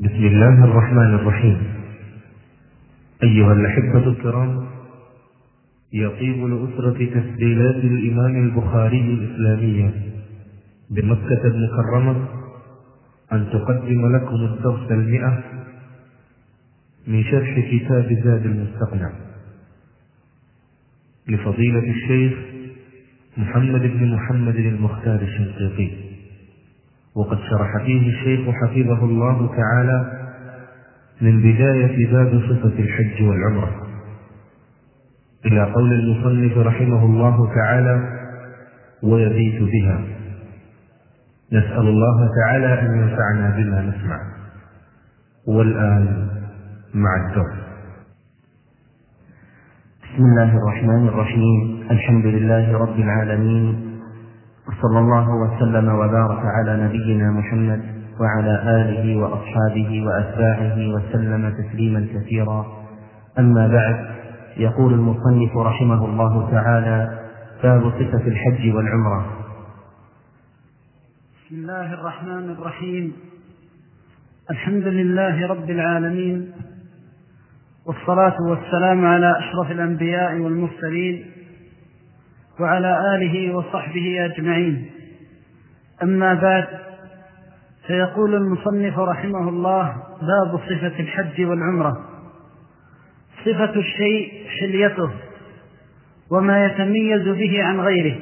بسم الله الرحمن الرحيم. أيها الأحبة الكرام يطيب لأسرة تسجيلات الإمام البخاري الإسلامية بمكة المكرمة أن تقدم لكم الدرس المئة من شرح كتاب زاد المستقنع. لفضيلة الشيخ محمد بن محمد المختار الشنقيطي. وقد شرح فيه الشيخ حفظه الله تعالى من بداية باب صفة الحج والعمرة. إلى قول المصنف رحمه الله تعالى ويبيت بها نسأل الله تعالى أن ينفعنا بما نسمع. والآن مع الدرس بسم الله الرحمن الرحيم. الحمد لله رب العالمين. وصلى الله وسلم وبارك على نبينا محمد وعلى آله وأصحابه وأتباعه وسلم تسليما كثيرا. أما بعد يقول المصنف رحمه الله تعالى باب صفة الحج والعمرة. بسم الله الرحمن الرحيم. الحمد لله رب العالمين والصلاة والسلام على أشرف الأنبياء والمرسلين وعلى آله وصحبه أجمعين. أما بعد فيقول المصنف رحمه الله باب صفة الحج والعمرة. صفة الشيء حليته وما يتميز به عن غيره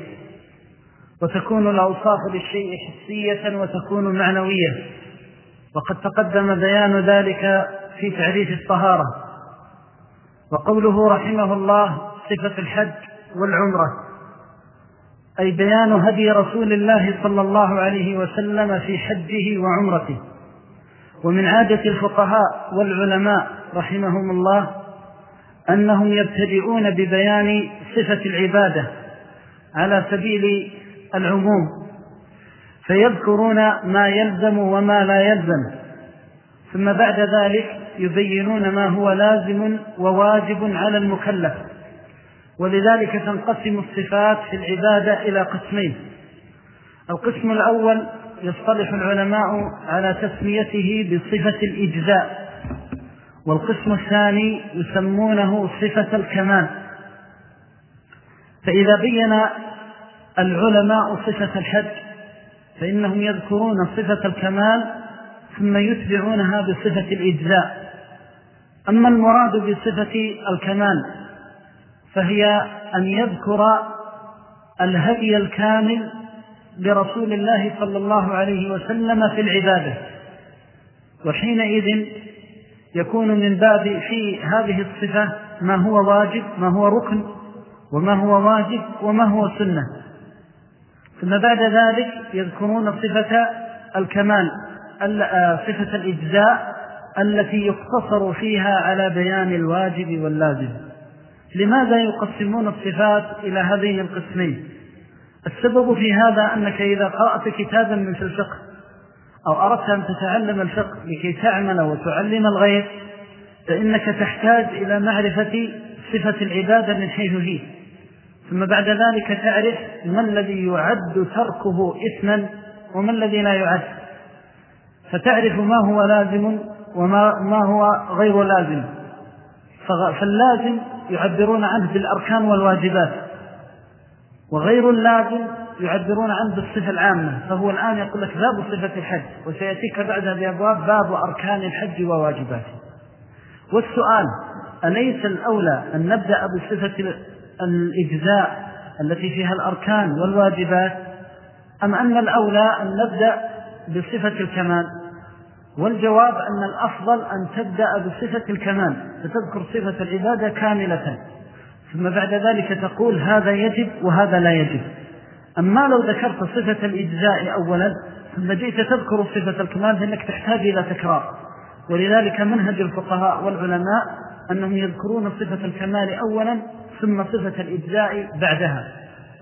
وتكون الأوصاف للشيء حسية وتكون معنوية. وقد تقدم بيان ذلك في تعريف الطهارة. وقوله رحمه الله صفة الحج والعمرة. أي بيان هدي رسول الله صلى الله عليه وسلم في حجه وعمرته. ومن عادة الفقهاء والعلماء رحمهم الله أنهم يبتدئون ببيان صفة العبادة على سبيل العموم فيذكرون ما يلزم وما لا يلزم ثم بعد ذلك يبينون ما هو لازم وواجب على المكلف. ولذلك تنقسم الصفات في العبادة إلى قسمين. القسم الأول يصطلح العلماء على تسميته بصفة الإجزاء والقسم الثاني يسمونه صفة الكمال. فإذا بين العلماء صفة الحج فإنهم يذكرون صفة الكمال ثم يتبعونها بصفة الإجزاء. أما المراد بصفة الكمال فهي أن يذكر الهدي الكامل لرسول الله صلى الله عليه وسلم في العبادة. وحينئذ يكون من باب في هذه الصفة ما هو واجب ما هو ركن وما هو واجب وما هو سنة. ثم بعد ذلك يذكرون صفة الكمال صفة الإجزاء التي يقتصر فيها على بيان الواجب واللازم. لماذا يقسمون الصفات إلى هذين القسمين؟ السبب في هذا أنك إذا قرأت كتابا من في الفقه أو أردت أن تتعلم الفقه لكي تعمل وتعلم الغير فإنك تحتاج إلى معرفة صفة العبادة من حيث هي. ثم بعد ذلك تعرف ما الذي يعد تركه إثما وما الذي لا يعد. فتعرف ما هو لازم وما ما هو غير لازم. فاللازم يعبرون عنه بالأركان والواجبات. وغير اللازم يعبرون عنه بالصفة العامة. فهو الآن يقول لك باب صفة الحج وسيأتيك بعدها بأبواب باب أركان الحج وواجباته. والسؤال أليس الأولى أن نبدأ بصفة الإجزاء التي فيها الأركان والواجبات أم أن الأولى أن نبدأ بصفة الكمال؟ والجواب أن الأفضل أن تبدأ بصفة الكمال فتذكر صفة العبادة كاملة. ثم بعد ذلك تقول هذا يجب وهذا لا يجب. أما لو ذكرت صفة الإجزاء أولا ثم جئت تذكر صفة الكمال فإنك تحتاج إلى تكرار. ولذلك منهج الفقهاء والعلماء أنهم يذكرون صفة الكمال أولا ثم صفة الإجزاء بعدها.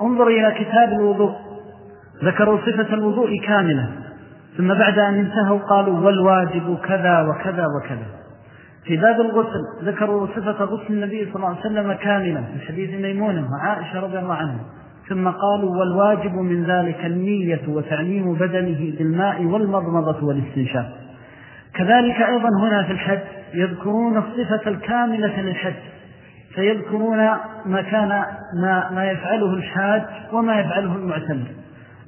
انظر إلى كتاب الوضوء. ذكروا صفة الوضوء كاملة. ثم بعد أن انتهوا قالوا والواجب كذا وكذا وكذا. في باب الغسل ذكروا صفة غسل النبي صلى الله عليه وسلم كاملة في حديث ميمونة وعائشة رضي الله عنها. ثم قالوا والواجب من ذلك النية وتعليم بدنه بالماء والمضمضة والاستنشاق. كذلك أيضا هنا في الحج يذكرون الصفة الكاملة للحج. فيذكرون ما كان ما, ما يفعله الحاج وما يفعله المعتمر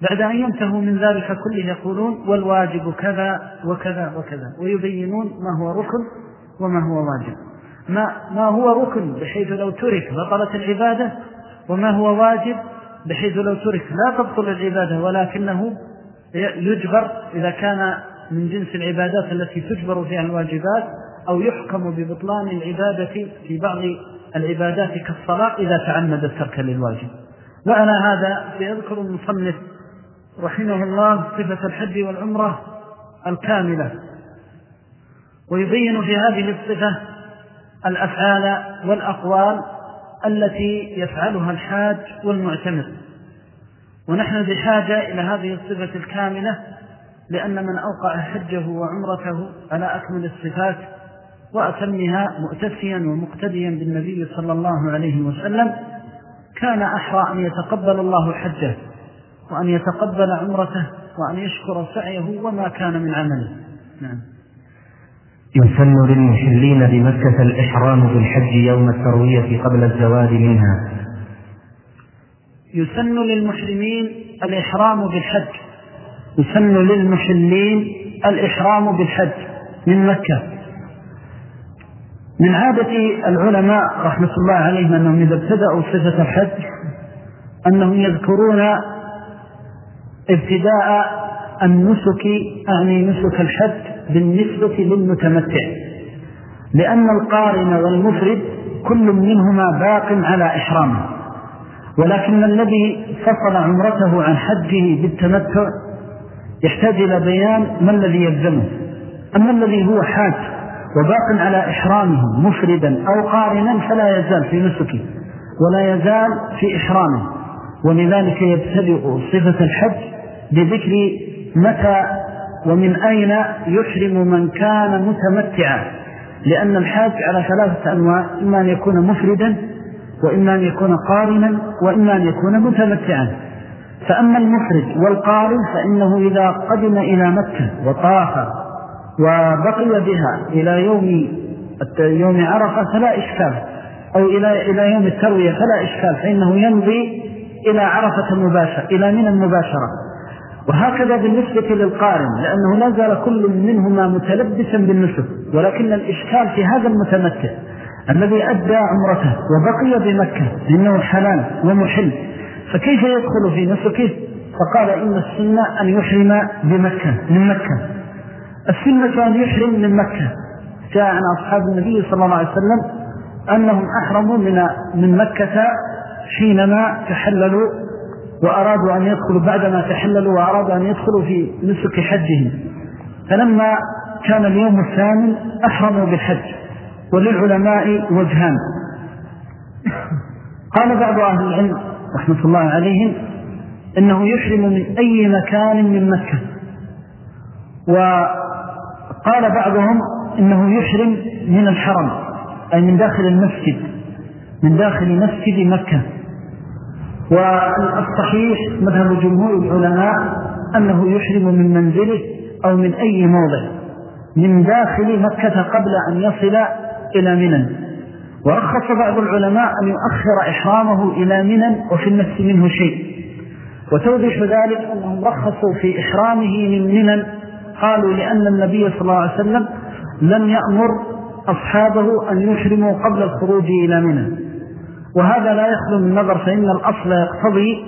بعد أن ينتهوا من ذلك كله يقولون والواجب كذا وكذا وكذا ويبينون ما هو ركن وما هو واجب. ما, ما هو ركن بحيث لو ترك بطلت العبادة وما هو واجب بحيث لو ترك لا تبطل العبادة ولكنه يجبر إذا كان من جنس العبادات التي تجبر فيها الواجبات أو يحكم ببطلان العبادة في بعض العبادات كالصلاة إذا تعمد الترك للواجب. وعلى هذا سيذكر المصنف رحمه الله صفة الحج والعمرة الكاملة. ويبين في هذه الصفة الأفعال والأقوال التي يفعلها الحاج والمعتمر. ونحن بحاجة إلى هذه الصفة الكاملة لأن من أوقع حجه وعمرته على أكمل الصفات وأتمها مؤتسيا ومقتديا بالنبي صلى الله عليه وسلم كان أحرى أن يتقبل الله حجه. وأن يتقبل عمرته وأن يشكر سعيه وما كان من عمله نعم. يسن للمحلين بمكة الإحرام بالحج يوم التروية قبل الزواج منها. يسن للمحرمين الإحرام بالحج. يسن للمحلين الإحرام بالحج من مكة. من عادة العلماء رحمة الله عليهم أنهم إذا ابتدأوا صفة الحج أنهم يذكرون ابتداء النسك أعني نسك الحج بالنسبة للمتمتع. لأن القارن والمفرد كل منهما باق على إحرامه ولكن الذي فصل عمرته عن حجه بالتمتع يحتاج إلى بيان ما الذي يلزمه. أما الذي هو حاج وباق على إحرامه مفردا أو قارنا فلا يزال في نسكه ولا يزال في إحرامه. ولذلك يبتدئ صفة الحج بذكر متى ومن أين يحرم من كان متمتعا. لأن الحاج على ثلاثة أنواع إما أن يكون مفردا وإما أن يكون قارنا وإما أن يكون متمتعا. فأما المفرد والقارن فإنه إذا قدم إلى مكة وطاف وبقي بها إلى يوم يوم عرفة فلا إشكال. أو إلى إلى يوم التروية فلا إشكال. فإنه يمضي إلى عرفة مباشرة إلى من المباشرة وهكذا بالنسبة للقارن لأنه لا زال كل منهما متلبسا بالنسب ولكن الإشكال في هذا المتمتع الذي أدى عمرته وبقي بمكة لأنه حلال ومحل. فكيف يدخل في نسكه؟ فقال إن السنة أن يحرم بمكة من مكة. السنة أن يحرم من مكة. جاء عن أصحاب النبي صلى الله عليه وسلم أنهم أحرموا من, من مكة حينما تحللوا وأرادوا أن يدخلوا بعدما تحللوا وأرادوا أن يدخلوا في نسك حجهم. فلما كان اليوم الثامن أحرموا بالحج وللعلماء وجهان. قال بعض أهل العلم رحمة الله عليهم إنه يحرم من أي مكان من مكة. وقال بعضهم إنه يحرم من الحرم أي من داخل المسجد من داخل مسجد مكة. والصحيح مذهب جمهور العلماء أنه يحرم من منزله أو من أي موضع من داخل مكة قبل أن يصل إلى منن. ورخص بعض العلماء أن يؤخر إحرامه إلى منن وفي النفس منه شيء. وتوضح ذلك أنهم رخصوا في إحرامه من منن قالوا لأن النبي صلى الله عليه وسلم لم يأمر أصحابه أن يحرموا قبل الخروج إلى منن. وهذا لا يخلو من نظر فإن الأصل يقتضي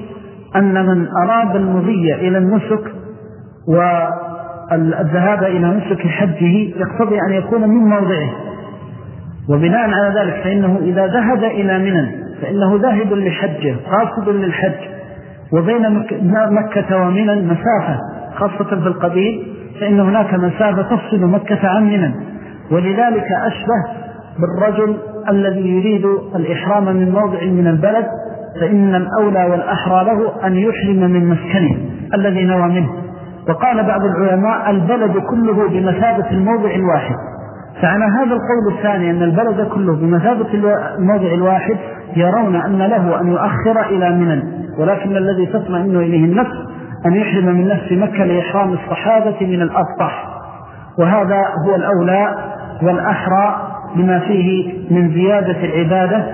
أن من أراد المضي إلى النسك والذهاب إلى نسك حجه يقتضي أن يكون من موضعه. وبناء على ذلك فإنه إذا ذهب إلى منن فإنه ذاهب لحجه قاصد للحج. وبين مكة ومنن مسافة خاصة في القبيل فإن هناك مسافة تفصل مكة عن منن ولذلك أشبه بالرجل الذي يريد الإحرام من موضع من البلد فإن الأولى والأحرى له أن يحرم من مسكنه الذي نوى منه. وقال بعض العلماء البلد كله بمثابة الموضع الواحد. فعلى هذا القول الثاني أن البلد كله بمثابة الموضع الواحد يرون أن له أن يؤخر إلى منن ولكن الذي تطمئن إليه النفس أن يحرم من نفس مكة لإحرام الصحابة من الأفطح وهذا هو الأولى والأحرى لما فيه من زيادة العبادة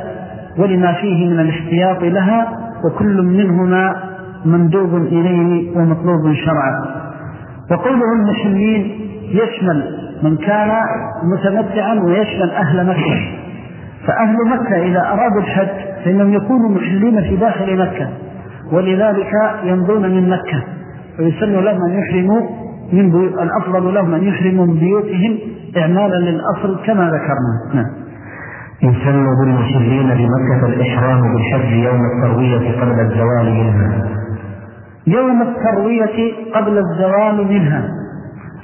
ولما فيه من الاحتياط لها وكل منهما مندوب إليه ومطلوب شرعا. وقوله المحلين يشمل من كان متمتعا ويشمل أهل مكة. فأهل مكة إذا أرادوا الحج فإنهم يكونوا محلين في داخل مكة ولذلك يمضون من مكة. ويسن لهم أن يحرموا من الأفضل لهم أن يحرموا من بيوتهم إعمالا للأصل كما ذكرنا. نعم. يسن بالمحلين بمكة الإحرام بالحج يوم التروية قبل الزوال منها. يوم التروية قبل الزوال منها.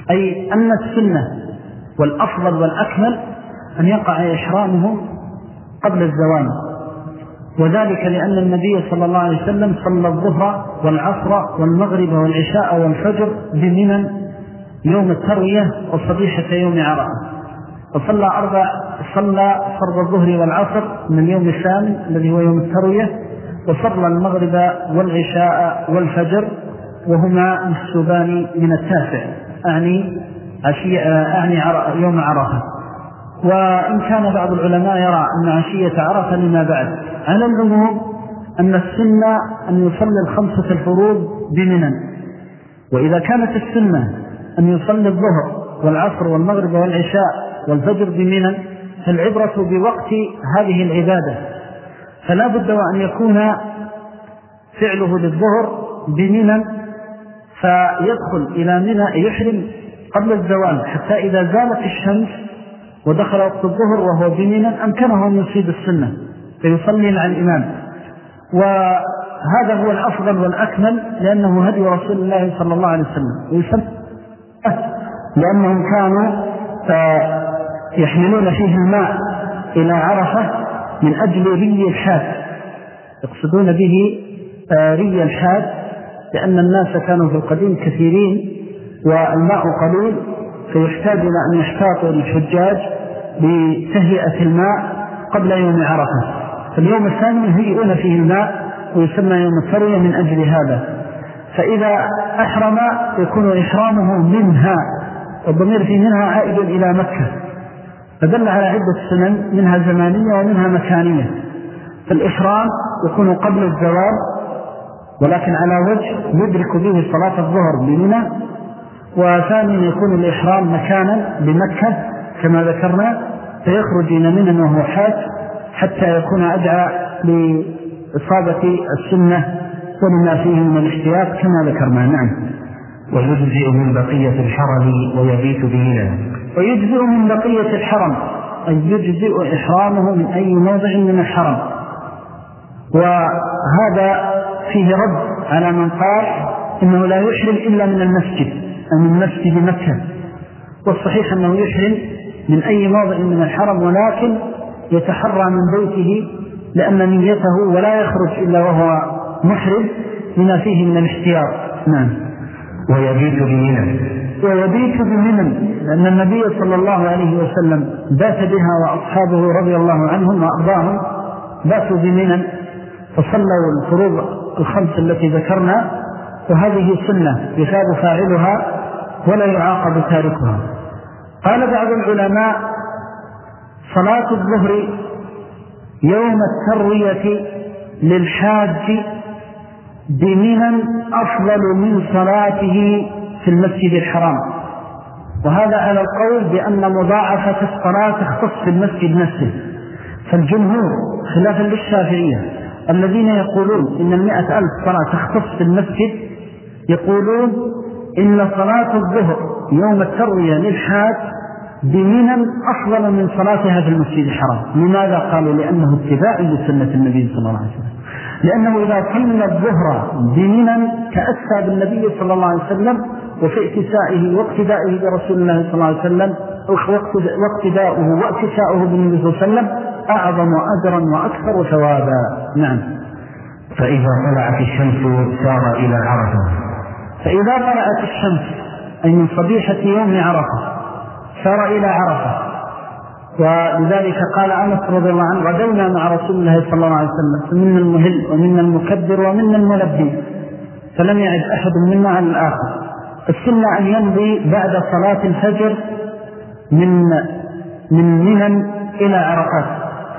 أي أن السنة والأفضل والأكمل أن يقع إحرامهم قبل الزوال. وذلك لأن النبي صلى الله عليه وسلم صلى الظهر والعصر والمغرب والعشاء والفجر بمنا يوم التروية وصبيحة يوم عرفة. وصلى أربع صلى فرض الظهر والعصر من اليوم الثامن الذي هو يوم التروية وصلى المغرب والعشاء والفجر وهما محسوبان من التاسع. أعني, أعني يوم عرفة. وإن كان بعض العلماء يرى أن عشية عرفة لما بعد. على العموم أن السنة أن يصلي الخمسة الفروض بمنا وإذا كانت السنة أن يصلي الظهر والعصر والمغرب والعشاء والفجر بمنا فالعبرة بوقت هذه العبادة. فلا بد وأن يكون فعله للظهر بمنا فيدخل إلى منى يحرم قبل الزوال حتى إذا زالت الشمس ودخل وقت الظهر وهو بمنا أمكنه أن يصيب السنة فيصلي مع الإمام. وهذا هو الأفضل والأكمل لأنه هدي رسول الله صلى الله عليه وسلم. ويسمى لأنهم كانوا يحملون فيه الماء إلى عرفة من أجل ري الحاد. يقصدون به آه، ري الحاد لأن الناس كانوا في القديم كثيرين والماء قليل فيحتاج إلى أن يحتاطوا الحجاج بتهيئة الماء قبل يوم عرفة. فاليوم الثاني يهيئون فيه الماء ويسمى يوم الثروية من أجل هذا. فإذا أحرم يكون إحرامه منها. والضمير في منها عائد إلى مكة فدل على عدة سنن منها زمانية ومنها مكانية. فالإحرام يكون قبل الزوال ولكن على وجه يدرك به صلاة الظهر بمنى وثانيا يكون الإحرام مكانا بمكة كما ذكرنا فيخرج إلى منى وهو حاج حتى يكون أدعى لإصابة السنة ولما فيه من الاحتياط كما ذكرنا. نعم. ويجزئ من بقية الحرم ويبيت بمنى. ويجزئ من بقية الحرم أي يجزئ إحرامه من أي موضع من الحرم. وهذا فيه رد على من قال إنه لا يحرم إلا من المسجد من مسجد مكة. والصحيح أنه يحرم من أي موضع من الحرم ولكن يتحرى من بيته لأن نيته ولا يخرج إلا وهو محرم لما فيه من الاحتيار نعم. ويبيت بمنى ويبيت بمنى لأن النبي صلى الله عليه وسلم بات بها وأصحابه رضي الله عنهم وأرضاهم باتوا بمنى فصلوا الفروض الخمس التي ذكرنا وهذه سنة يثاب فاعلها ولا يعاقب تاركها. قال بعض العلماء صلاة الظهر يوم التروية للحاج بمنا أفضل من صلاته في المسجد الحرام. وهذا على القول بأن مضاعفة الصلاة تختص في المسجد نفسه. فالجمهور خلافا للشافعية الذين يقولون إن المئة ألف صلاة تختص في المسجد يقولون إن صلاة الظهر يوم التروية للحاج بمنا أفضل من صلاتها في المسجد الحرام. لماذا قالوا؟ لأنه اتباع لسنة النبي صلى الله عليه وسلم. لأنه إذا صلى الظهر بمنا تأسى بالنبي صلى الله عليه وسلم وفي اتسائه واقتدائه برسول الله صلى الله عليه وسلم واقتداؤه واكتساؤه بالنبي صلى الله عليه وسلم أعظم أجرا وأكثر ثوابا. نعم. فإذا طلعت الشمس سار إلى عرفة. فإذا طلعت الشمس أي من صبيحة يوم عرفة سار إلى عرفة. ولذلك قال أنس رضي الله عنه غدونا مع رسول الله صلى الله عليه وسلم فمنا المهل ومنا المكبر ومنا الملبي فلم يعد أحد منا على الآخر. السنة أن يمضي بعد صلاة الفجر من من منن إلى عرفات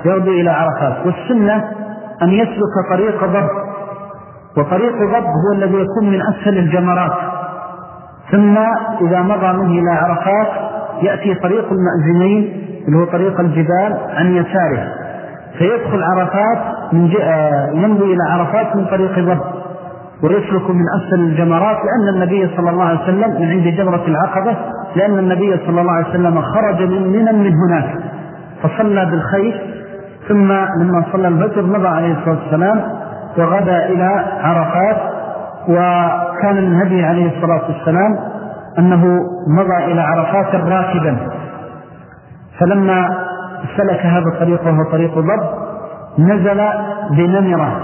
يمضي إلى عرفات. والسنة أن يسلك طريق ضب وطريق ضب هو الذي يكون من أسفل الجمرات. ثم إذا مضى منه إلى عرفات يأتي طريق المأزمين اللي هو طريق الجبال عن يساره فيدخل عرفات من يمضي إلى عرفات من طريق ضب ويسلك من أسفل الجمرات لأن النبي صلى الله عليه وسلم من عند جمرة العقبة لأن النبي صلى الله عليه وسلم خرج من من من هناك فصلى بالخير ثم لما صلى الفجر مضى عليه الصلاة والسلام وغدا إلى عرفات وكان من هدي عليه الصلاة والسلام أنه مضى إلى عرفات راكبا. فلما سلك هذا الطريق وهو طريق ضب نزل بنمرة.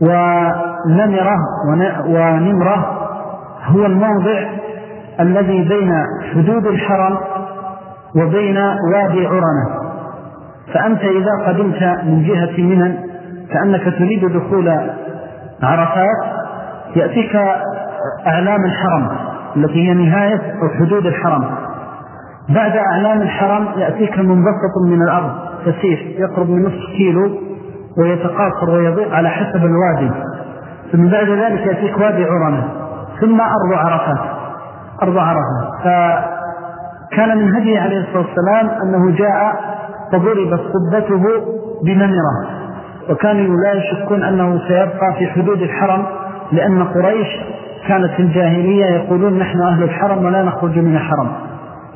ونمرة ونمرة هو الموضع الذي بين حدود الحرم وبين وادي عرنة. فأنت إذا قدمت من جهة منن كأنك تريد دخول عرفات يأتيك أعلام الحرم. التي هي نهاية حدود الحرم. بعد أعلام الحرم يأتيك منبسط من الأرض تسير يقرب من نصف كيلو ويتقاصر ويضيق على حسب الوادي. ثم بعد ذلك يأتيك وادي عرنة ثم أرض عرفات. أرض عرفات فكان من هدي عليه الصلاة والسلام أنه جاء فضربت قبته بنمرة وكانوا لا يشكون أنه سيبقى في حدود الحرم لأن قريش كانت في الجاهلية يقولون نحن أهل الحرم ولا نخرج من الحرم.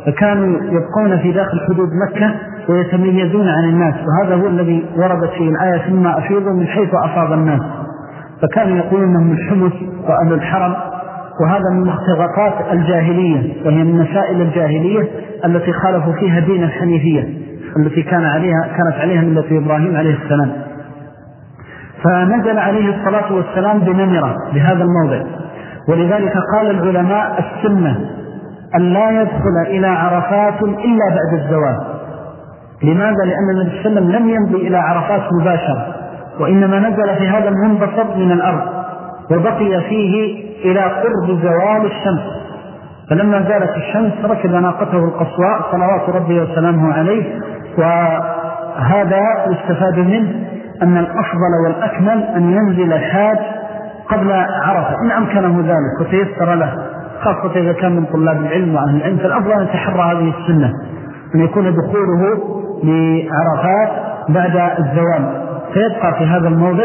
فكانوا يبقون في داخل حدود مكة ويتميزون عن الناس وهذا هو الذي وردت فيه الآية ثم أفيضوا من حيث أفاض الناس. فكانوا يقولون أنهم الحمس وأهل الحرم وهذا من مختغطات الجاهلية وهي من مسائل الجاهلية التي خالفوا فيها دين الحنيفية التي كان عليها كانت عليها ملة إبراهيم عليه السلام. فنزل عليه الصلاة والسلام بنمرة بهذا الموضع. ولذلك قال العلماء السنة أن لا يدخل إلى عرفات إلا بعد الزواج لماذا؟ لأن النبي صلى الله عليه وسلم لم يمضي إلى عرفات مباشرة وإنما نزل في هذا المنبسط من الأرض وبقي فيه إلى قرب زوال الشمس فلما زالت الشمس ركب ناقته القصواء صلوات ربي وسلامه عليه وهذا يستفاد منه أن الأفضل والأكمل أن ينزل الحاج قبل عرفة. إن أمكنه ذلك وتيسر له خاصة إذا كان من طلاب العلم وأهل العلم فالأفضل أن يتحرى هذه السنة أن يكون دخوله لعرفات بعد الزوال. فيبقى في هذا الموضع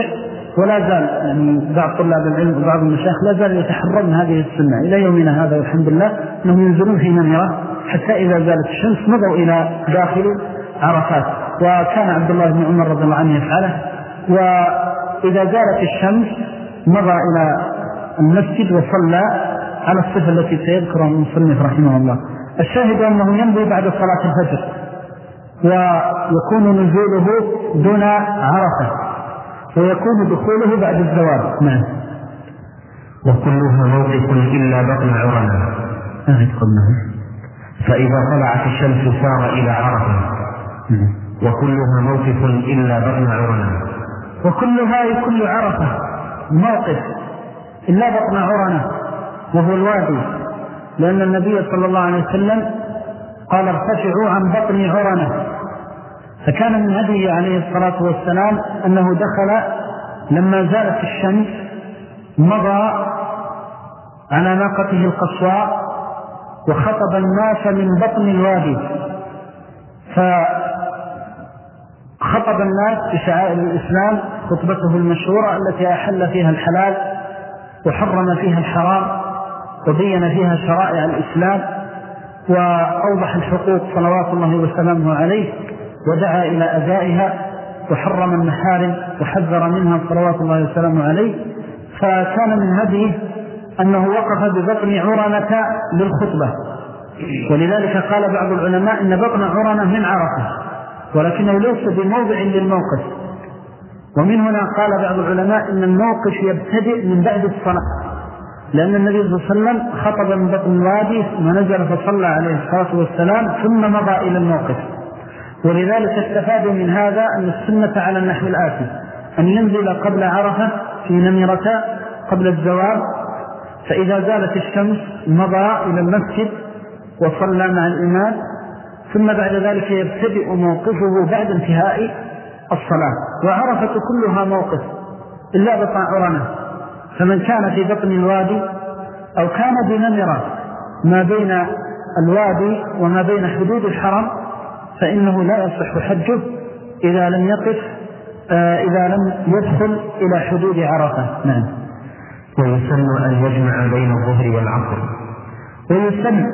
ولا زال يعني بعض طلاب العلم وبعض المشايخ لا زال يتحرون هذه السنة إلى يومنا هذا والحمد لله أنهم ينزلون في نمرة حتى إذا زالت الشمس مضوا إلى داخل عرفات. وكان عبد الله بن عمر رضي الله عنه يفعله وإذا زالت الشمس مضى إلى المسجد وصلى على الصفة التي سيذكرها المصنف رحمه الله. الشاهد أنه ينبي بعد صلاة الفجر ويكون نزوله دون عرفة ويكون دخوله بعد الزواج نعم. وكلها موقف إلا بطن عرنا فإذا طلعت الشمس سار إلى عرفة. نعم. وكلها موقف إلا بطن عرنا وكلها كل عرفة. موقف. إلا بطن عرنة وهو الوادي لأن النبي صلى الله عليه وسلم قال ارتفعوا عن بطن عرنة. فكان من هديه عليه الصلاة والسلام أنه دخل لما زالت الشمس مضى على ناقته القصواء وخطب الناس من بطن الوادي. فخطب الناس بشعائر الإسلام خطبته المشهورة التي أحل فيها الحلال وحرم فيها الحرام وبين فيها شرائع الإسلام وأوضح الحقوق صلوات الله وسلامه عليه ودعا إلى أدائها وحرم المحارم وحذر منها صلوات الله وسلامه عليه. فكان من هذه أنه وقف ببطن عرنة للخطبة. ولذلك قال بعض العلماء إن بطن عرنة من عرفة ولكنه ليس بموضع للموقف. ومن هنا قال بعض العلماء إن الموقف يبتدئ من بعد الصلاة. لأن النبي صلى الله عليه وسلم خطب من بطن الوادي ثم نزل فصلى عليه الصلاة والسلام ثم مضى إلى الموقف. ولذلك استفاد من هذا أن السنة على النحو الآتي. أن ينزل قبل عرفة في نمرة قبل الزوال فإذا زالت الشمس مضى إلى المسجد وصلى مع الإمام. ثم بعد ذلك يبتدئ موقفه بعد انتهاء الصلاة. وعرفة كلها موقف إلا بطاعرنا فمن كان في بطن الوادي أو كان بنمرة ما بين الوادي وما بين حدود الحرم فإنه لا يصح حجه إذا لم يقف آه، إذا لم يدخل إلى حدود عرفة. نعم. ويسن أن يجمع بين الظهر والعصر. ويسن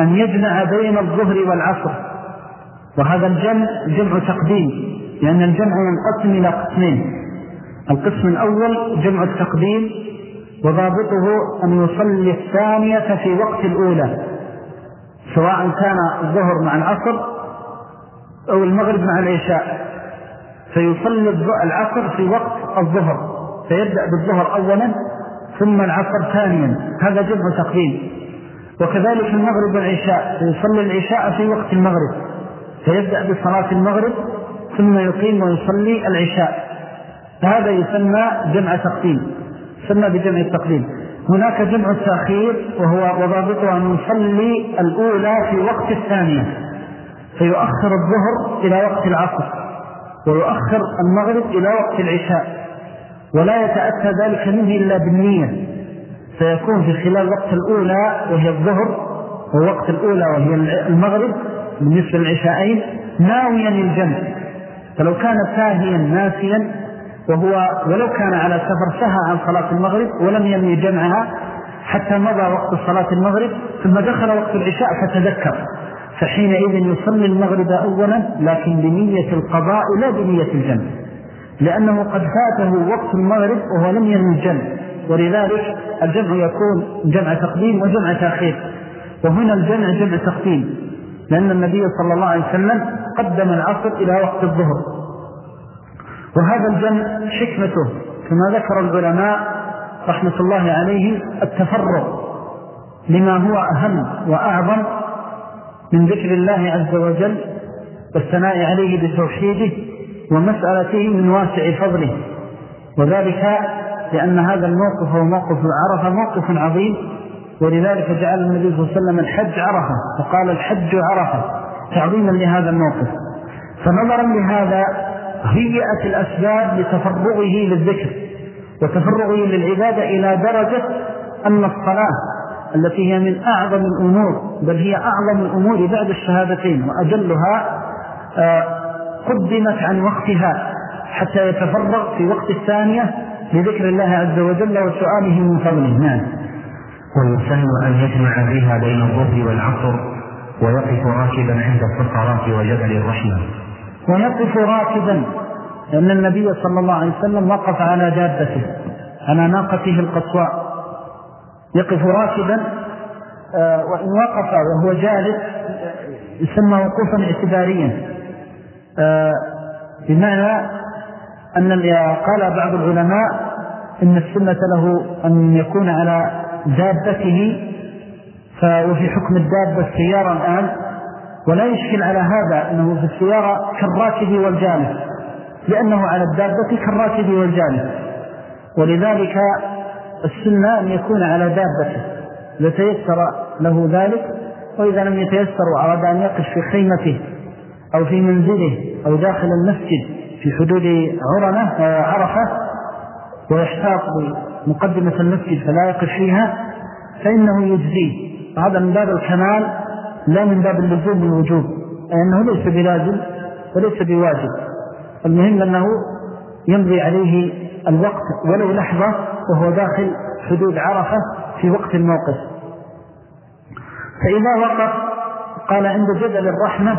أن يجمع بين الظهر والعصر. وهذا الجمع جمع تقديم. لأن الجمع ينقسم إلى قسمين. القسم الأول جمع التقديم وضابطه أن يصلي الثانية في وقت الأولى سواء كان الظهر مع العصر أو المغرب مع العشاء. فيصلي العصر في وقت الظهر فيبدأ بالظهر أولا ثم العصر ثانيا. هذا جمع تقديم. وكذلك المغرب والعشاء فيصلي العشاء في وقت المغرب فيبدأ بصلاة المغرب ثم يقيم ويصلي العشاء. هذا يسمى جمع تقديم. يسمى بجمع التقديم. هناك جمع التأخير وهو وضابطه أن يصلي الأولى في وقت الثانية. فيؤخر الظهر إلى وقت العصر. ويؤخر المغرب إلى وقت العشاء. ولا يتأتى ذلك منه إلا بالنية. سيكون في خلال وقت الأولى وهي الظهر ووقت الأولى وهي المغرب بالنسبة للعشاءين ناويا الجمع فلو كان ساهيا ناسيا وهو ولو كان على سفر سهى عن صلاة المغرب ولم ينوي جمعها حتى مضى وقت صلاة المغرب ثم دخل وقت العشاء فتذكر فحينئذ يصلي المغرب أولا لكن بنية القضاء لا بنية الجمع لأنه قد فاته وقت المغرب وهو لم ينوي الجمع ولذلك الجمع يكون جمع تقديم وجمع تأخير وهنا الجمع جمع تقديم لأن النبي صلى الله عليه وسلم قدم العصر إلى وقت الظهر. وهذا الجمع حكمته كما ذكر العلماء رحمة الله عليه التفرغ لما هو أهم وأعظم من ذكر الله عز وجل والثناء عليه بتوحيده ومسألته من واسع فضله. وذلك لأن هذا الموقف هو موقف عرفة موقف عظيم ولذلك جعل النبي صلى الله عليه وسلم الحج عرفة فقال الحج عرفة. تعظيما لهذا الموقف. فنظرا لهذا هيئت الأسباب لتفرغه للذكر وتفرغه للعبادة إلى درجة أن الصلاة التي هي من أعظم الأمور بل هي أعظم الأمور بعد الشهادتين وأجلها آه، قدمت عن وقتها حتى يتفرغ في وقت الثانية لذكر الله عز وجل وسؤاله من فضله. نعم. ويسن أن يجمع بها بين الظهر والعصر. ويقف راكبا عند الصخرات وجبل الرحمة. ويقف راكبا لأن النبي صلى الله عليه وسلم وقف على دابته على ناقته القصواء. يقف راكبا آه، وإن وقف وهو جالس يسمى وقوفا اعتباريا. آه، بمعنى أن قال بعض العلماء إن السنة له أن يكون على دابته وفي حكم الدابة السيارة الآن. ولا يشكل على هذا أنه في السيارة كالراكب والجانب لأنه على الدابة كالراكب والجانب. ولذلك السنة أن يكون على دابته. لتيسر له ذلك وإذا لم يتيسر وأراد أن يقف في خيمته أو في منزله أو داخل المسجد في حدود عرنة عرفة ويحتاط بمقدمة المسجد فلا يقف فيها فإنه يجزيه. وهذا من باب الكمال لا من باب اللزوم والوجوب. لأنه ليس بلازم وليس بواجب. المهم أنه يمضي عليه الوقت ولو لحظة وهو داخل حدود عرفة في وقت الموقف. فإذا وقف قال عند جدل الرحمة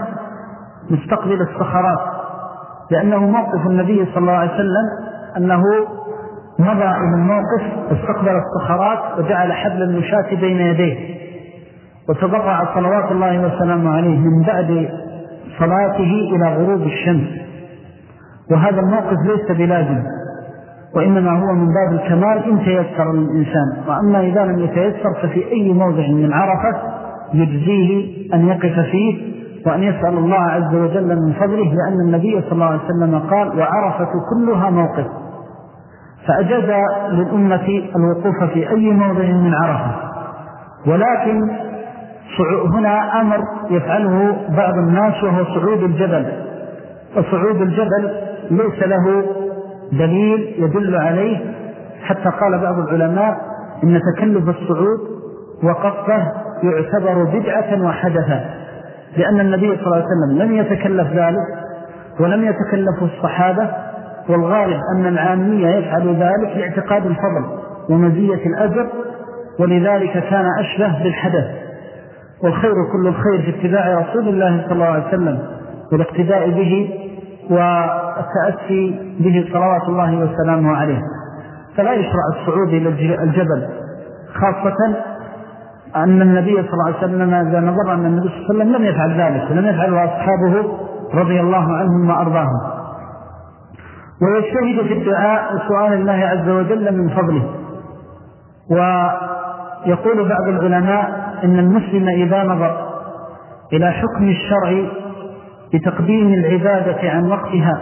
مستقبل الصخرات لأنه موقف النبي صلى الله عليه وسلم أنه مضى إلى الموقف واستقبل الصخرات وجعل حبل المشاة بين يديه. وتضرع صلوات الله وسلامه عليه من بعد صلاته إلى غروب الشمس. وهذا الموقف ليس بلازم وإنما هو من باب الكمال إن تيسر الإنسان. وأما إذا لم يتيسر ففي أي موضع من عرفة يجزيه أن يقف فيه وأن يسأل الله عز وجل من فضله لأن النبي صلى الله عليه وسلم قال وعرفة كلها موقف. فأجاز للأمة الوقوف في أي موضع من عرفة. ولكن هنا أمر يفعله بعض الناس وهو صعود الجبل. وصعود الجبل ليس له دليل يدل عليه. حتى قال بعض العلماء إن تكلف الصعود وقفه يعتبر بدعة وحدثا لأن النبي صلى الله عليه وسلم لم يتكلف ذلك ولم يتكلفه الصحابة والغالب أن العامية يفعل ذلك لاعتقاد الفضل ومزية الأجر ولذلك كان أشبه بالحدث. والخير كل الخير في اتباع رسول الله صلى الله عليه وسلم والاقتداء به والتأسي به صلوات الله وسلامه عليه. فلا يشرع الصعود إلى الجبل خاصة أن النبي صلى الله عليه وسلم إذا نظر أن النبي صلى الله عليه وسلم لم يفعل ذلك ولم يفعله أصحابه رضي الله عنهم وأرضاهم. ويجتهد في الدعاء وسؤال الله عز وجل من فضله. ويقول بعض العلماء إن المسلم إذا نظر إلى حكم الشرع بتقديم العبادة عن وقتها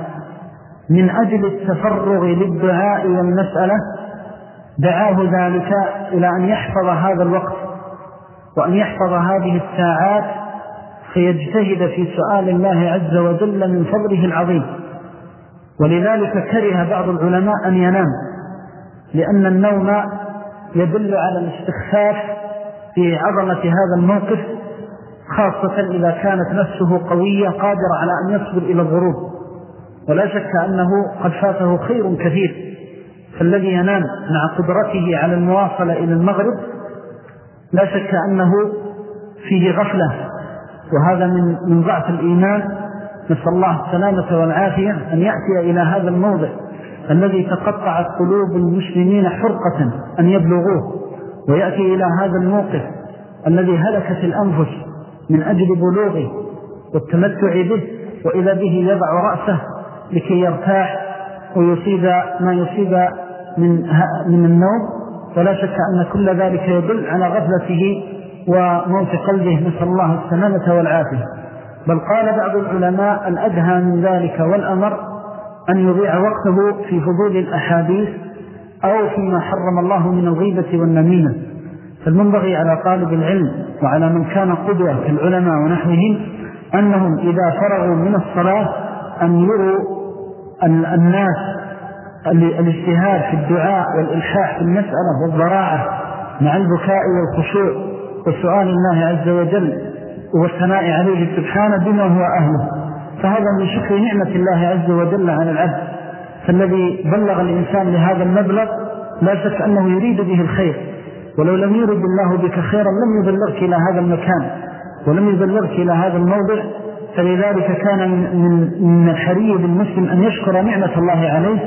من أجل التفرغ للدعاء والمسألة دعاه ذلك إلى أن يحفظ هذا الوقت وأن يحفظ هذه الساعات فيجتهد في سؤال الله عز وجل من فضله العظيم. ولذلك كره بعض العلماء أن ينام لأن النوم يدل على الاستخفاف في عظمة هذا الموقف خاصة إذا كانت نفسه قوية قادرة على أن يصبر إلى الغروب. ولا شك أنه قد فاته خير كثير. فالذي ينام مع قدرته على المواصلة إلى المغرب لا شك أنه فيه غفلة. وهذا من من ضعف الإيمان. نسأل الله السلامة والعافية أن يأتي إلى هذا الموضع. الذي تقطعت قلوب المسلمين حرقة أن يبلغوه. ويأتي إلى هذا الموقف الذي هلكت الأنفس من أجل بلوغه والتمتع به وإذا به يضع رأسه لكي يرتاح ويصيب ما يصيب من, من النوم. ولا شك أن كل ذلك يدل على غفلته وموت قلبه. نسأل الله السلامة والعافية. بل قال بعض العلماء الأدهى من ذلك والأمر أن يضيع وقته في فضول الأحاديث أو فيما حرم الله من الغيبة والنميمة. فالمنبغي على طالب العلم وعلى من كان قدوة كالعلماء ونحوهم أنهم إذا فرغوا من الصلاة أن يروا الناس الاجتهاد في الدعاء والإلحاح في المسألة والضراعة مع البكاء والخشوع وسؤال الله عز وجل والثناء عليه سبحانه بما هو أهله. فهذا من شكر نعمة الله عز وجل على العبد فالذي بلغ الإنسان لهذا المبلغ لا شك أنه يريد به الخير. ولو لم يرد الله بك خيرا لم يبلغك إلى هذا المكان ولم يبلغك إلى هذا الموضع فلذلك كان من, من الحري بالمسلم أن يشكر نعمة الله عليه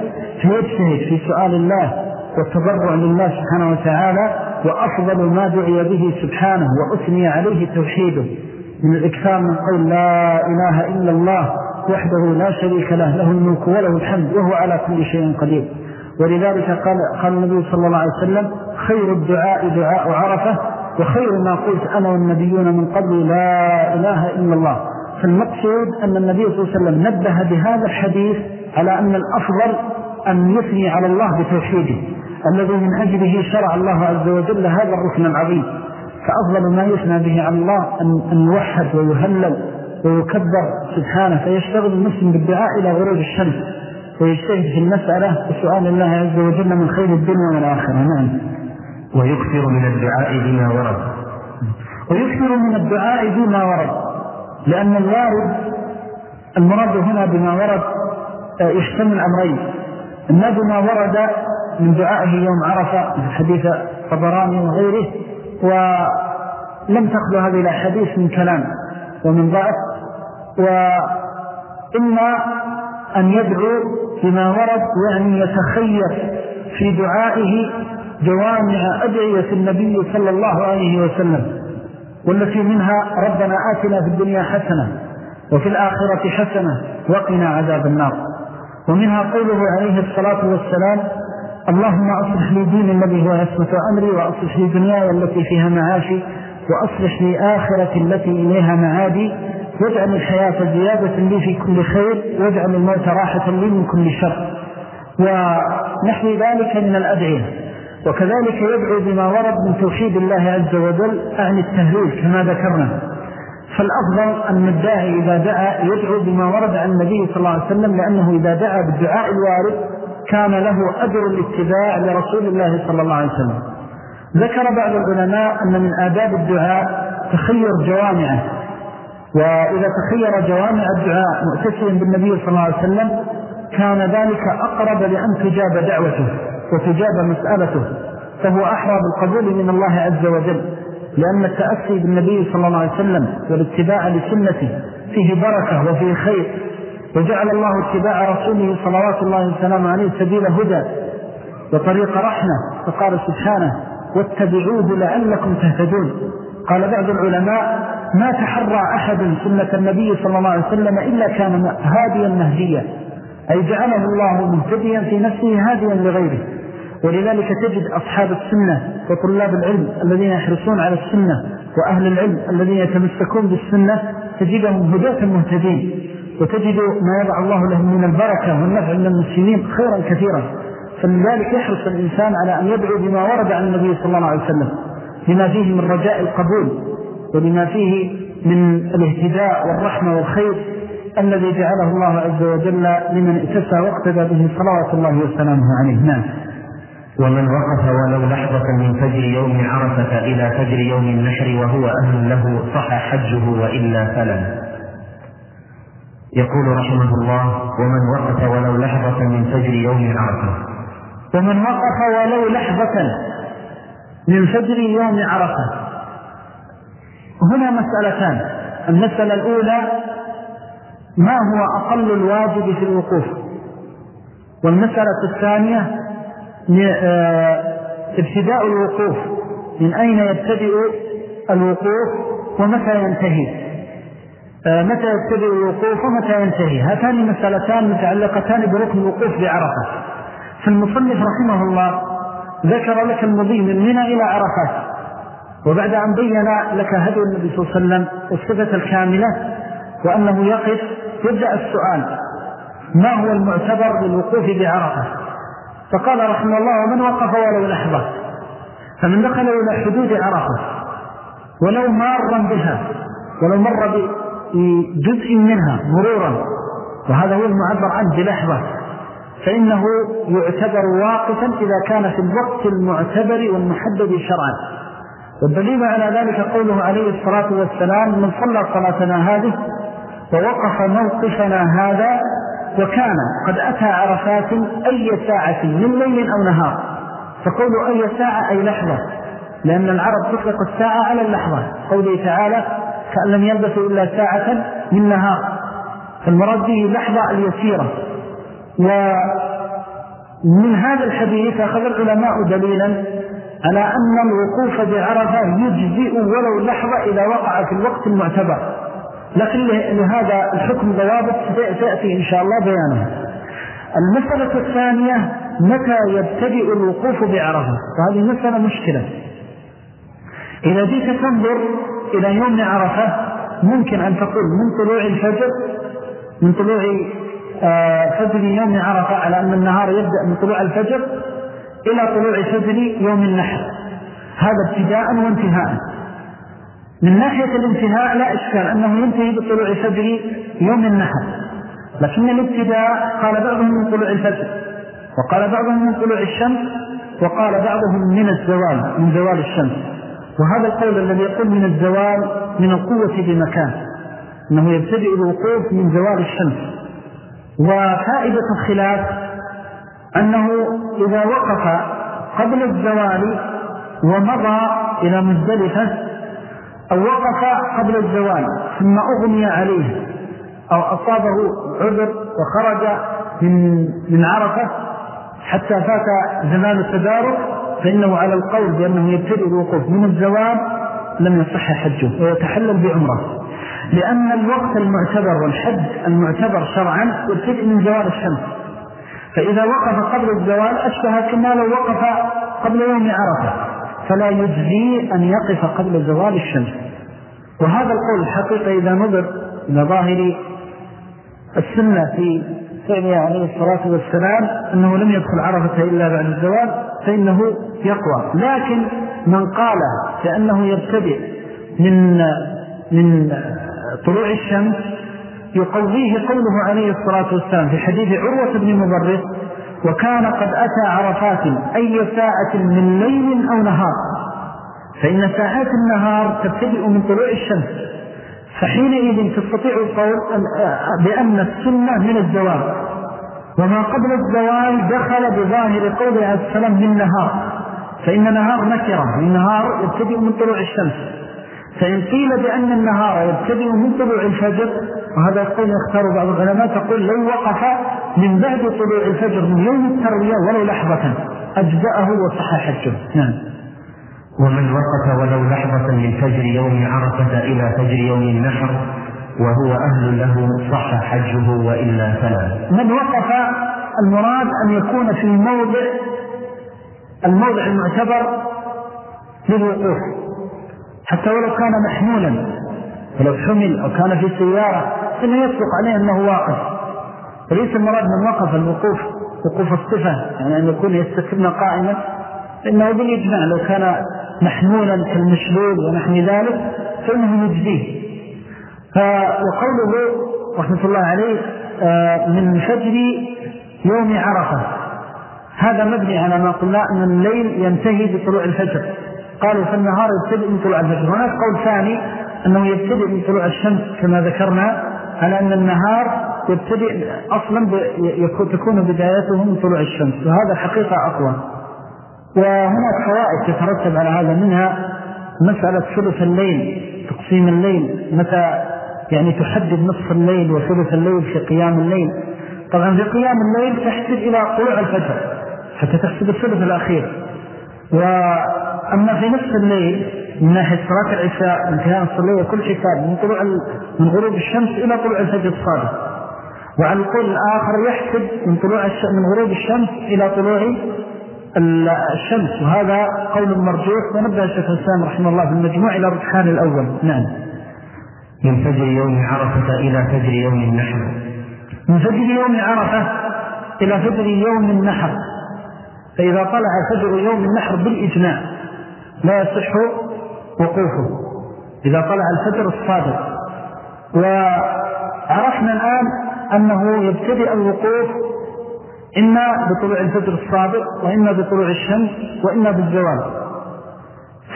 فيجتهد في سؤال الله والتضرع لله سبحانه وتعالى وأفضل ما دعي به سبحانه وأثني عليه توحيده. من الإكثار من قول لا إله إلا الله وحده لا شريك له له الملك وله الحمد وهو على كل شيء قدير. ولذلك قال, قال النبي صلى الله عليه وسلم خير الدعاء دعاء عرفة وخير ما قلت أنا والنبيون من قبل لا إله إلا الله. فالمقصود أن النبي صلى الله عليه وسلم نبه بهذا الحديث على أن الأفضل أن يثني على الله بتوحيده الذي من أجله شرع الله عز وجل هذا الركن العظيم. فأفضل ما يثنى به على الله أن يوحد ويهلل ويكبر سبحانه فيشتغل المسلم بالدعاء إلى غروب الشمس ويجتهد في المسألة وسؤال الله عز وجل من خير الدنيا والآخرة. نعم. ويكثر من الدعاء بما ورد. ويكثر من الدعاء بما ورد لأن الوارد المراد هنا بما ورد آه، يشتمل أمرين. إما بما ورد من دعائه يوم عرفة في حديث طبراني وغيره ولم تخلو هذه الأحاديث من كلام ومن ضعف وإما أن يدعو بما ورد يعني يتخير في دعائه جوامع أدعية النبي صلى الله عليه وسلم والتي منها ربنا آتنا في الدنيا حسنة وفي الآخرة حسنة وقنا عذاب النار. ومنها قوله عليه الصلاة والسلام اللهم أصلح لي دين الذي هو عصمة أمري وأصلح لي دنياي التي فيها معاشي وأصلح لي آخرة التي إليها معادي. واجعل الحياة زيادة لي في كل خير واجعل الموت راحة لي من كل شر. ونحو ذلك من الأدعية. وكذلك يدعو بما ورد من توحيد الله عز وجل أعني التهليل كما ذكرنا. فالأفضل أن الداعي إذا دعا يدعو بما ورد عن النبي صلى الله عليه وسلم لأنه إذا دعا بالدعاء الوارد كان له أجر الاتباع لرسول الله صلى الله عليه وسلم. ذكر بعض العلماء أن من آداب الدعاء تخير جوامعه. وإذا تخير جوامع الدعاء مؤتسيا بالنبي صلى الله عليه وسلم كان ذلك أقرب لأن تجاب دعوته وتجاب مسألته. فهو أحرى بالقبول من الله عز وجل لأن التأسي بالنبي صلى الله عليه وسلم والاتباع لسنته فيه بركة وفيه خير. وجعل الله اتباع رسوله صلوات الله وسلام عليه سبيل هدى وطريق رحمة. فقال سبحانه واتبعوه لعلكم تهتدون. قال بعض العلماء ما تحرى أحد سنة النبي صلى الله عليه وسلم إلا كان هاديا مهديا. أي جعله الله مهتديا في نفسه هاديا لغيره. ولذلك تجد أصحاب السنة وطلاب العلم الذين يحرصون على السنة وأهل العلم الذين يتمسكون بالسنة تجدهم هداة مهتدين. وتجد ما يضع الله لهم من البركة والنفع من المسلمين خيرا كثيرا. فلذلك يحرص الإنسان على أن يدعو بما ورد عن النبي صلى الله عليه وسلم. لما فيه من رجاء القبول ولما فيه من الاهتداء والرحمة والخير الذي جعله الله عز وجل لمن اتسى واقتدى به صلوات الله وسلامه عليه. نعم. ومن وقف ولو لحظة من فجر يوم عرفة إلى فجر يوم النحر وهو أهل له صح حجه وإلا فلن يقول رحمه الله ومن وقف ولو لحظة من فجر يوم عرفة. ومن وقف ولو لحظة من فجر يوم عرفة. هنا مسألتان. المسألة الأولى ما هو أقل الواجب في الوقوف؟ والمسألة الثانية آه، ابتداء الوقوف. من أين يبتدئ الوقوف؟ ومتى ينتهي؟ متى يبتدئ الوقوف ومتى ينتهي؟ هاتان مسألتان متعلقتان بركن الوقوف بعرفة. فالمصنف رحمه الله ذكر لك المضي من منى إلى عرفات وبعد أن بين لك هدو النبي صلى الله عليه وسلم والصفة الكاملة وأنه يقف يبدأ السؤال ما هو المعتبر للوقوف بعرفة؟ فقال رحمه الله ومن وقف ولو لحظة؟ فمن دخل إلى حدود عرفة ولو مارا بها ولو مر بجزء منها مرورا وهذا هو المعبر عنه بلحظة فإنه يعتبر واقفا إذا كان في الوقت المعتبر والمحدد شرعا. والدليل على ذلك قوله عليه الصلاة والسلام من صلى صلاتنا هذه ووقف موقفنا هذا وكان قد أتى عرفات أي ساعة من ليل أو نهار. فقول أي ساعة أي لحظة لأن العرب تطلق الساعة على اللحظة. قوله تعالى كأن لم يلبثوا إلا ساعة من نهار. فالمراد به لحظة اليسيرة. ومن هذا الحديث أخذ العلماء دليلا على أن الوقوف بعرفة يجزئ ولو لحظة إذا وقع في الوقت المعتبر. لكن لهذا الحكم ضوابط سيأتي إن شاء الله بيانه. المسألة الثانية متى يبتدئ الوقوف بعرفة؟ وهذه مسألة مشكلة. إذا جيت تنظر إلى يوم عرفة ممكن أن تقول من طلوع الفجر من طلوع آه، فجر يوم عرفة على أن النهار يبدأ من طلوع الفجر إلى طلوع فجر يوم النحر. هذا ابتداء وانتهاء. من ناحية الانتهاء لا إشكال أنه ينتهي بطلوع فجر يوم النحر. لكن الابتداء قال بعضهم من طلوع الفجر وقال بعضهم من طلوع الشمس وقال بعضهم من الزوال من زوال الشمس. وهذا القول الذي يقول من الزوال من القوة بمكان أنه يبتدئ الوقوف من زوال الشمس. وفائدة الخلاف أنه إذا وقف قبل الزوال ومضى إلى مزدلفة أو وقف قبل الزوال ثم أغني عليه أو أصابه عذر وخرج من, من عرفة حتى فات زمان التدارك فإنه على القول بأنه يبتدئ الوقوف من الزوال لم يصح حجه ويتحلل بعمرة. لأن الوقت المعتبر والحج المعتبر شرعا يبتدئ من زوال الشمس. فإذا وقف قبل الزوال أشبه كما لو وقف قبل يوم عرفة. فلا يجزي أن يقف قبل زوال الشمس. وهذا القول الحقيقة إذا نظر إلى ظاهر السنة في فإن عليه الصلاة والسلام أنه لم يدخل عرفة إلا بعد الزوال فإنه يقوى. لكن من قال بأنه يبتدئ من من طلوع الشمس يقويه قوله عليه الصلاة والسلام في حديث عروة بن مبرس وكان قد أتى عرفات أي ساعة من ليل أو نهار. فإن ساعات النهار تبتدئ من طلوع الشمس. فحينئذ تستطيع القول بأن السنة من الزوال. وما قبل الزوال دخل بظاهر قول عليه السلام من نهار. فإن نهار نكرة. النهار يبتدئ من طلوع الشمس. فإن قيل بأن النهار يبتدئ من طلوع الفجر وهذا يقول يختار بعض العلماء تقول لو وقف من بعد طلوع الفجر من يوم التروية ولو لحظة أجزأه وصح حجه نعم. ومن وقف ولو لحظة من فجر يوم عرفة إلى فجر يوم النحر وهو أهل له صح حجه وإلا فلا. من وقف المراد أن يكون في موضع الموضع المعتبر للوقوف. حتى ولو كان محمولا ولو حمل أو كان في سيارة فإنه يصدق عليه أنه واقف. وليس المراد من وقف الوقوف وقوف الصفة يعني أن يكون يستكبن قائما إنه بالإجماع لو كان محمولا كالمشلول ونحن ذلك فإنه يجزيه وقوله رحمة الله عليه آه، من فجر يوم عرفة. هذا مبني على ما قلنا أن الليل ينتهي بطلوع الفجر. قالوا فالنهار يبتدئ من طلوع الفجر. هناك قول ثاني أنه يبتدئ من طلوع الشمس كما ذكرنا على أن النهار يبتدئ أصلا تكون بدايته من طلوع الشمس. وهذا حقيقة أقوى. وهناك فوائد تترتب على هذا منها مسألة ثلث الليل تقسيم الليل متى يعني تحدد نصف الليل وثلث الليل في قيام الليل. طبعا في قيام الليل تحسب إلى طلوع الفجر حتى تحسب الثلث الأخير. وأما في نصف الليل من ناحية صلاة العشاء انتهاء الصلاة وكل حساب من طلوع من غروب الشمس إلى طلوع الفجر الصادق. وعلى القول الآخر يحسب من طلوع من غروب الشمس إلى طلوع الشمس وهذا قول مرجوح ونبدأ الشيخ الإسلام رحمه الله في المجموع إلى الركحان الأول. نعم. من فجر يوم عرفة إلى فجر يوم النحر. من فجر يوم عرفة إلى فجر يوم النحر. فإذا طلع فجر يوم النحر بالإجماع لا يصح وقوفه. إذا طلع الفجر الصادق. وعرفنا الآن أنه يبتدئ الوقوف إما بطلوع الفجر الصادق وإما بطلوع الشمس وإما بالزواج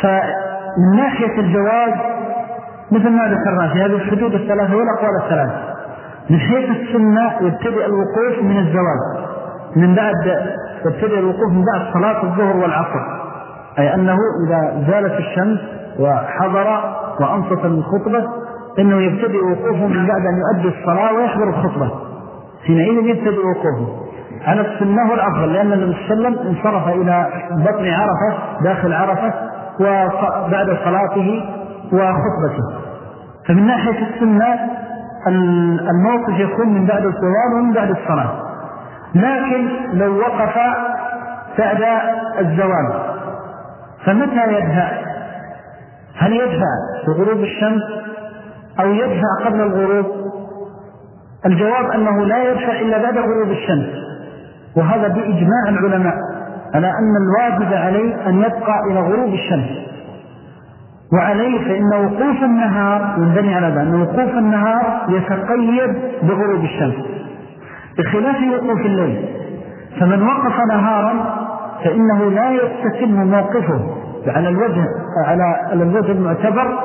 فمن ناحية الجواز مثل ما ذكرنا في هذه الحدود الثلاثة والأقوال الثلاثة من حيث السنة يبتدئ الوقوف من الزواج. من بعد يبتدئ الوقوف من بعد صلاة الظهر والعصر. أي أنه إذا زالت الشمس وحضر وأنصت الخطبة إنه يبتدئ وقوفه من بعد أن يؤدي الصلاة ويحضر الخطبة. حينئذ يبتدئ وقوفه. على السنة والأفضل لأن النبي صلى الله عليه وسلم انصرف إلى بطن عرفة داخل عرفة وبعد صلاته وخطبته. فمن ناحية السنة الموقف يكون من بعد الصلاة ومن بعد الصلاة. لكن لو وقف بعد الزوال فمتى يدفع هل يدفع بغروب الشمس أو يدفع قبل الغروب؟ الجواب أنه لا يدفع إلا بعد غروب الشمس. وهذا بإجماع العلماء على أن الواجب عليه أن يبقى إلى غروب الشمس. وعليه فإن وقوف النهار ينبني على ذلك أن وقوف النهار يتقيد بغروب الشمس. بخلاف وقوف الليل فمن وقف نهارا فإنه لا يستتم موقفه على الوجه على الوجه المعتبر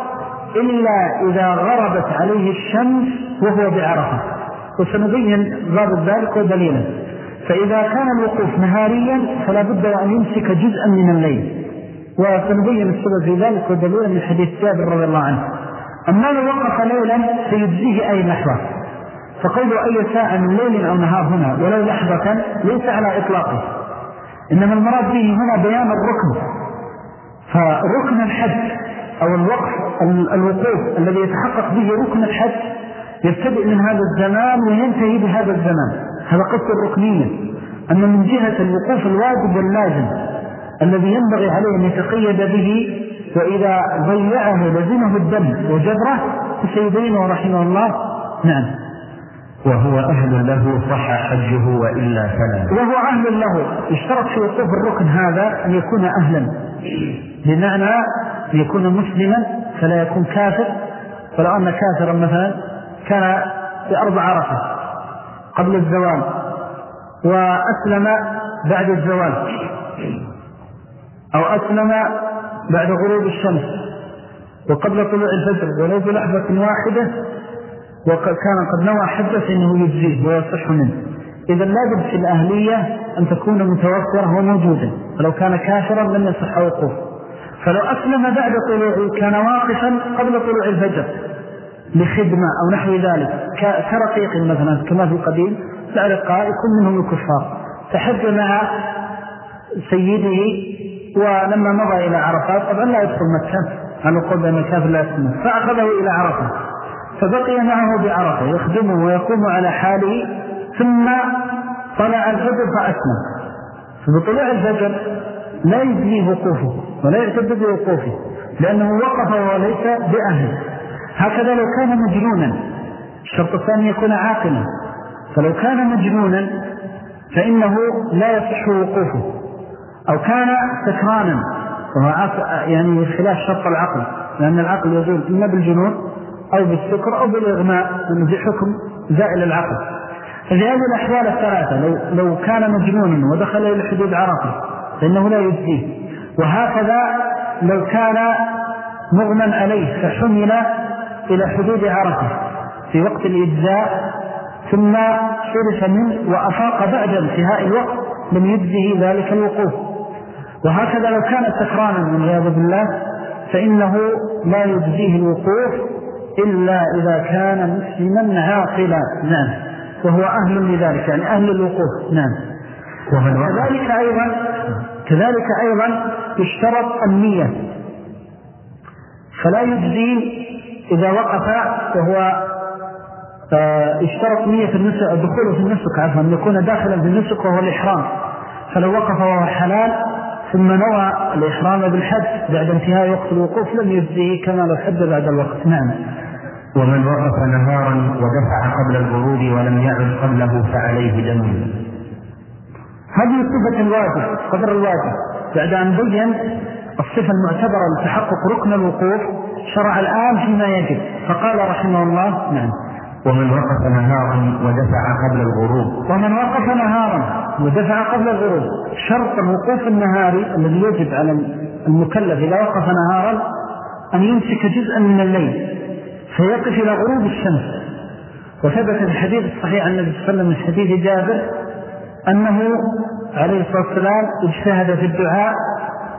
إلا إذا غربت عليه الشمس وهو بعرفة. وسنبين ضابط ذلك ودليلا فإذا كان الوقوف نهاريا فلا بد أن يمسك جزءا من الليل. وسنبين السبب في ذلك ودليلا من حديث جابر رضي الله عنه. أما لو وقف ليلا فيجزيه أي لحظة. فقول أي ساعة من ليل أو نهار هنا ولو لحظة ليس على إطلاقه. إنما المراد به هنا بيان الركن. فركن الحج أو الوقف الوقوف الذي يتحقق به ركن الحج يبتدئ من هذا الزمان وينتهي بهذا الزمان. هذا قصة الركنية أن من جهة الوقوف الواجب واللازم الذي ينبغي عليه أن يتقيد به وإذا ضيعه لزمه الدم وجبره فسيبينه رحمه الله. نعم. وهو أهل له صح حجه وإلا فلا. وهو أهل له. يشترط في وقوف الركن هذا أن يكون أهلا. بمعنى أن يكون مسلما فلا يكون كافر. فلو أن كافرا مثلا كان بأرض عرفة قبل الزوال وأسلم بعد الزوال أو أسلم بعد غروب الشمس وقبل طلوع الفجر ولو بلحظة واحدة وكان قد نوى حجة فإنه يجزيه ويصح منه. إذا لابد في الأهلية أن تكون متوفرة وموجودة. فلو كان كافرا لم يصح وقوف. فلو أسلم بعد طلوع كان واقفا قبل طلوع الفجر لخدمة أو نحو ذلك. كرقيق مثلا كما في القديم العرقاء يكون منهم الكفار. فحج مع سيده ولما مضى إلى عرفات طبعا لا يدخل مكة. على القول بأن الكافر لا يدخل مكة. فأخذه إلى عرفة. فبقي معه بعرفة يخدمه ويقوم على حاله ثم طلع الفجر فأسلم. فبطلوع الفجر لا يجنيه وقوفه ولا يعتد بوقوفه لأنه وقف وليس بأهل هكذا لو كان مجنونا. الشرط الثاني يكون عاقلا. فلو كان مجنونا فإنه لا يصح وقوفه. أو كان سكرانا وهو يعني خلاف شرط العقل. لأن العقل يزول إما بالجنون أو بالسكر أو بالإغماء لأنه في حكم زائل العقل. ففي هذه الأحوال الثلاثة لو, لو كان مجنونا ودخل إلى حدود عرفه فإنه لا يجزيه وهكذا لو كان مغمى عليه فحمل إلى حدود عرفه في وقت الإجزاء ثم شرف منه وأفاق بعد انتهاء الوقت لم يجزه ذلك الوقوف. وهكذا لو كان سكرانا من عياذ بالله فإنه لا يجزيه الوقوف إلا إذا كان مسلما عاقلا. نعم. وهو أهل لذلك يعني أهل الوقوف. نعم. كذلك أيضا كذلك أيضا يشترط النية. فلا يجزي إذا وقف وهو آه، اشترط نية النسك الدخول في النسك عفوا أن يكون داخلا في النسك وهو الإحرام. فلو وقف وهو حلال ثم نوى الإحرام بالحج بعد انتهاء وقت الوقوف لم يجزيه كما لو حج بعد الوقت. نعم. ومن وقف نهارا ودفع قبل الغروب ولم يعد قبله فعليه دم. هذه صفة الواجب قدر الواجب. بعد أن بين الصفة المعتبرة لتحقق ركن الوقوف شرع الآن فيما يجب. فقال رحمه الله نعم. ومن وقف نهارا ودفع قبل الغروب. ومن وقف نهارا ودفع قبل الغروب. شرط الوقوف النهاري الذي يجب على المكلف إذا وقف نهارا أن يمسك جزءا من الليل فيقف إلى غروب الشمس. وثبت الحديث الصحيح عن النبي صلى الله عليه وسلم جابر أنه عليه الصلاة والسلام اجتهد في الدعاء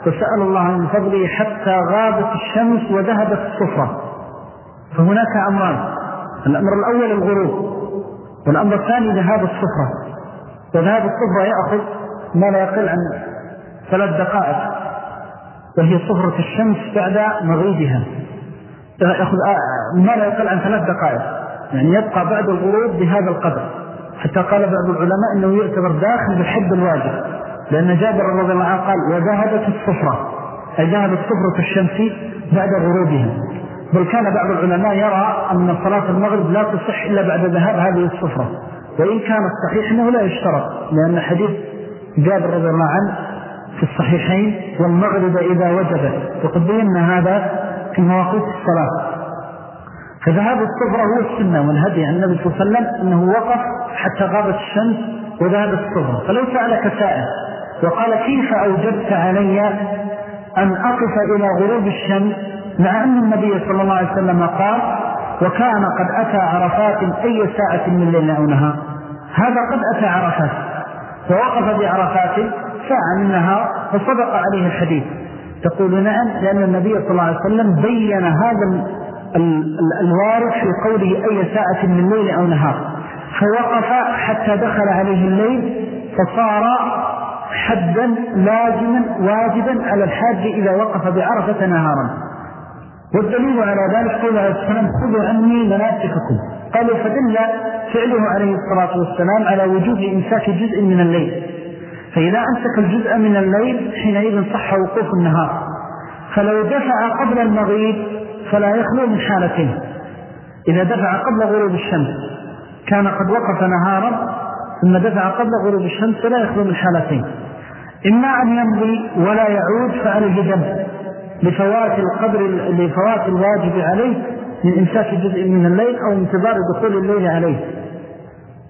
وسأل الله من فضله حتى غابت الشمس وذهبت الصفرة. فهناك أمران. الأمر الأول الغروب والأمر الثاني ذهاب الصفرة. وذهاب الصفرة يأخذ ما لا يقل عن ثلاث دقائق وهي صفرة الشمس بعد مغيبها يأخذ ما لا يقل عن ثلاث دقائق. يعني يبقى بعد الغروب بهذا القدر. حتى قال بعض العلماء أنه يعتبر داخل بالحب الواجب. لأن جابر رضي الله عنه قال وذهبت الصفرة. أي ذهبت صفرة الشمس بعد غروبها. بل كان بعض العلماء يرى أن صلاة المغرب لا تصح إلا بعد ذهاب هذه الصفرة وإن كان الصحيح أنه لا يشترط لأن حديث جابر رضي الله عنه في الصحيحين والمغرب إذا وجبت وقد بينا هذا في مواقف الصلاة. فذهاب الصفرة هو السنة والهدي عن النبي صلى الله عليه وسلم أنه وقف حتى غابت الشمس وذهبت الصفرة فلو سألك سائل وقال كيف أوجبت علي أن أقف إلى غروب الشمس مع أن النبي صلى الله عليه وسلم قال وكان قد أتى عرفات أي ساعة من الليل أو نهار هذا قد أتى عرفات ووقف بعرفات ساعة من النهار فصدق عليه الحديث. تقول نعم لأن النبي صلى الله عليه وسلم بين هذا الوارث في قوله أي ساعة من الليل أو نهار. فوقف حتى دخل عليه الليل فصار حدا لازما واجبا على الحاج إذا وقف بعرفة نهارا. والدليل على ذلك قول عليه السلام خذوا عني مناسككم. قالوا فدل فعله عليه الصلاة والسلام على وجود إمساك جزء من الليل. فإذا أمسك الجزء من الليل حينئذ صح وقوف النهار. فلو دفع قبل المغيب فلا يخلو من حالتين. إذا دفع قبل غروب الشمس كان قد وقف نهارا ثم دفع قبل غروب الشمس فلا يخلو من حالتين. إما أن يمضي ولا يعود فعليه دم لفوات القدر لفوات الواجب عليه من إمساك جزء من الليل أو انتظار دخول الليل عليه.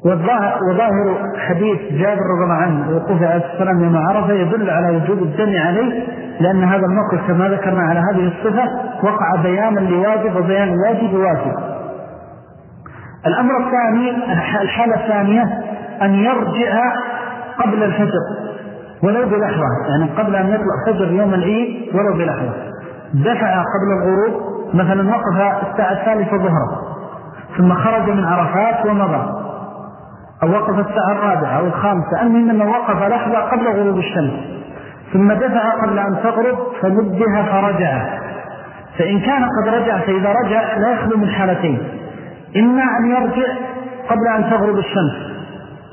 وظاهر حديث جابر رضي الله عنه وقوف عليه السلام يوم عرفة يدل على وجوب الدم عليه لأن هذا الموقف كما ذكرنا على هذه الصفة وقع بيانا لواجب وبيان الواجب واجب. الأمر الثاني الحالة الثانية أن يرجع قبل الفجر. ولو بلحظة يعني قبل أن يطلع فجر يوم العيد ولو بلحظة. دفع قبل الغروب مثلا وقف الساعة الثالثة ظهرا ثم خرج من عرفات ومضى. أو وقف الساعة الرابعة أو الخامسة المهم أنه وقف لحظة قبل غروب الشمس. ثم دفع قبل أن تغرب فمدها فرجع. فإن كان قد رجع فإذا رجع لا يخلو من حالتين. إما أن يرجع قبل أن تغرب الشمس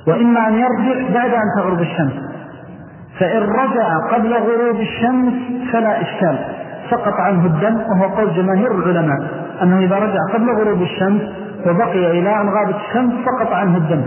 وإما أن يرجع بعد أن تغرب الشمس. فإن رجع قبل غروب الشمس فلا إشكال سقط عنه الدم وهو قول جماهير العلماء أنه إذا رجع قبل غروب الشمس وبقي إلى أن غابت الشمس سقط عنه الدم.